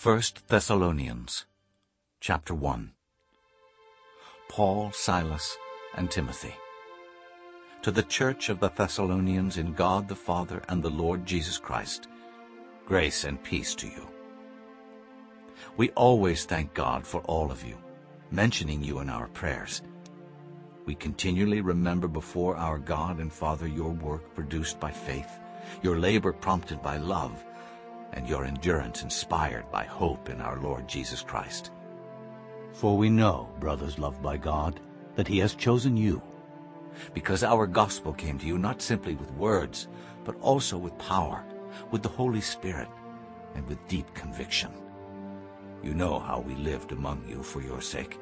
1 Thessalonians chapter 1 Paul, Silas, and Timothy To the church of the Thessalonians in God the Father and the Lord Jesus Christ, grace and peace to you. We always thank God for all of you, mentioning you in our prayers. We continually remember before our God and Father your work produced by faith, your labor prompted by love, and your endurance inspired by hope in our Lord Jesus Christ. For we know, brothers loved by God, that he has chosen you, because our gospel came to you not simply with words, but also with power, with the Holy Spirit, and with deep conviction. You know how we lived among you for your sake.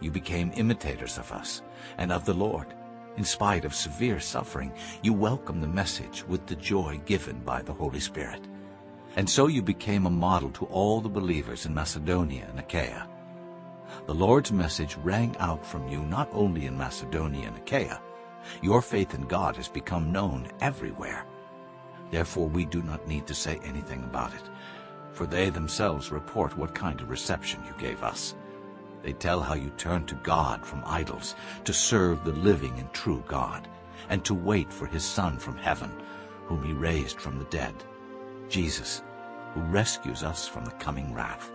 You became imitators of us and of the Lord. In spite of severe suffering, you welcomed the message with the joy given by the Holy Spirit. And so you became a model to all the believers in Macedonia and Achaia. The Lord's message rang out from you not only in Macedonia and Achaia. Your faith in God has become known everywhere. Therefore we do not need to say anything about it, for they themselves report what kind of reception you gave us. They tell how you turned to God from idols, to serve the living and true God, and to wait for his Son from heaven, whom he raised from the dead, Jesus, who rescues us from the coming wrath.